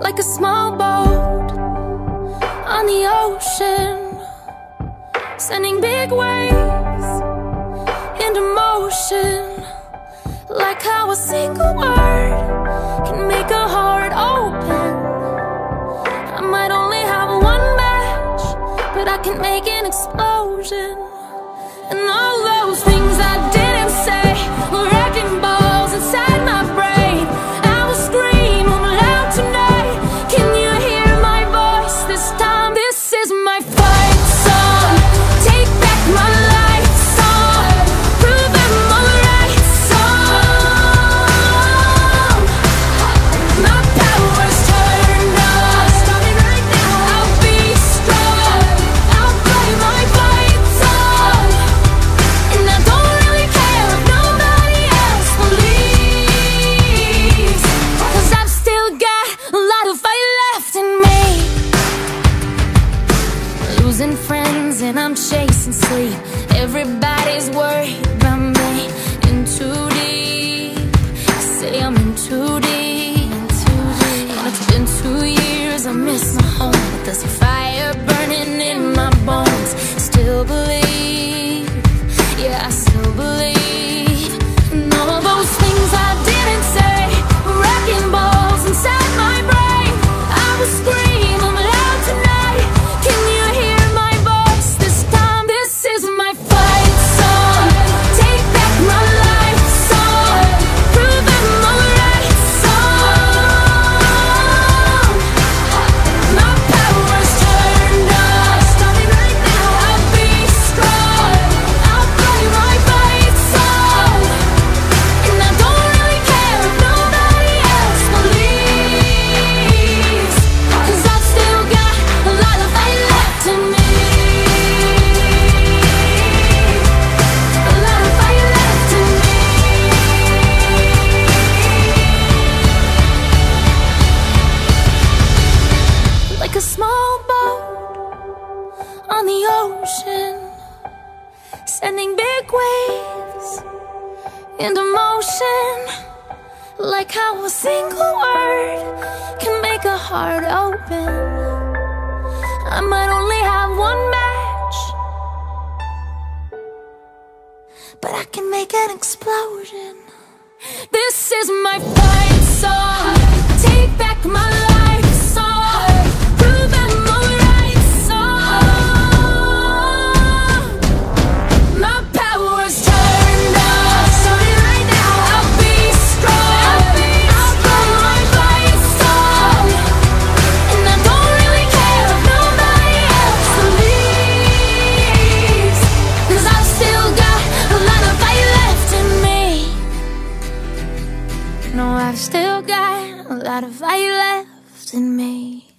like a small boat on the ocean, sending big waves into motion, like how a single word can make a heart. friends and I'm chasing sleep Everybody's worried about me In too deep Say I'm in too deep, in too deep. And it's been two years, I miss my home But there's a Sending big waves into motion. Like how a single word can make a heart open. I might only have one match But I can make an explosion. This is my fight song. Take back my life No, I've still got a lot of fight left in me.